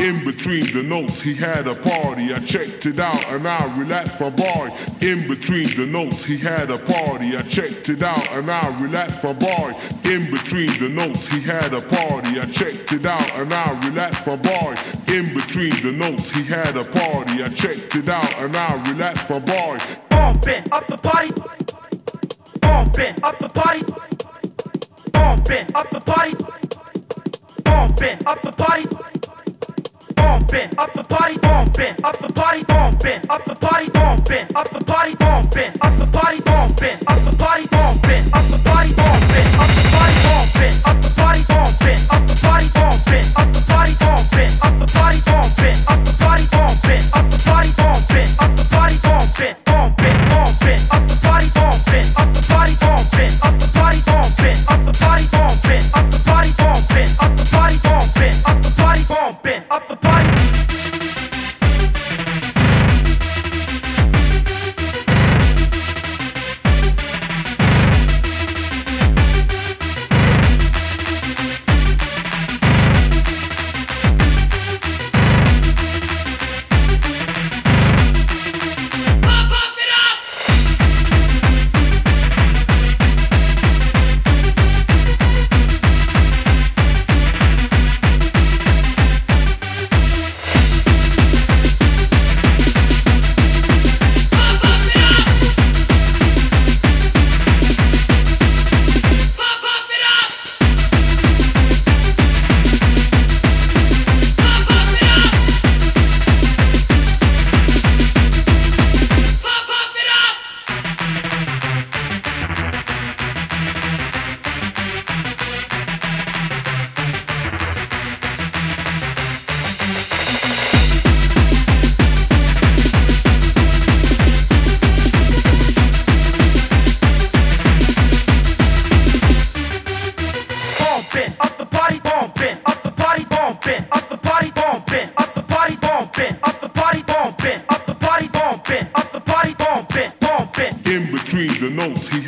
In between the notes, he had a party. I checked it out and I relaxed my body. In between the notes, he had a party. I checked it out and I relaxed my body. In between the notes, he had a party. I checked it out and I relaxed my body. In between the notes, he had a party. I checked it out and I relaxed my body. Bumping up the party. Bumping up the party. Bumping up the party. Bumping up the party bumping up the party, bumping up the party, bumping up the party, bumping up the party, bumping up the party, bumping up the party, bumping up the party, bumping up the party, bumping up the party, bumping up the party, bumping up the party, bumping up the party, bumping up the party, bumping up the party, bumping up the party, bumping, bumping, bumping up the party, bumping up the party, bumping up the party, bumping up the party, bumping up the party, bumping up the party, bumping up the party, bumping up the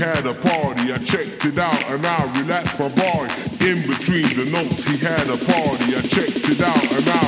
had a party. I checked it out and I relaxed my body. In between the notes, he had a party. I checked it out and I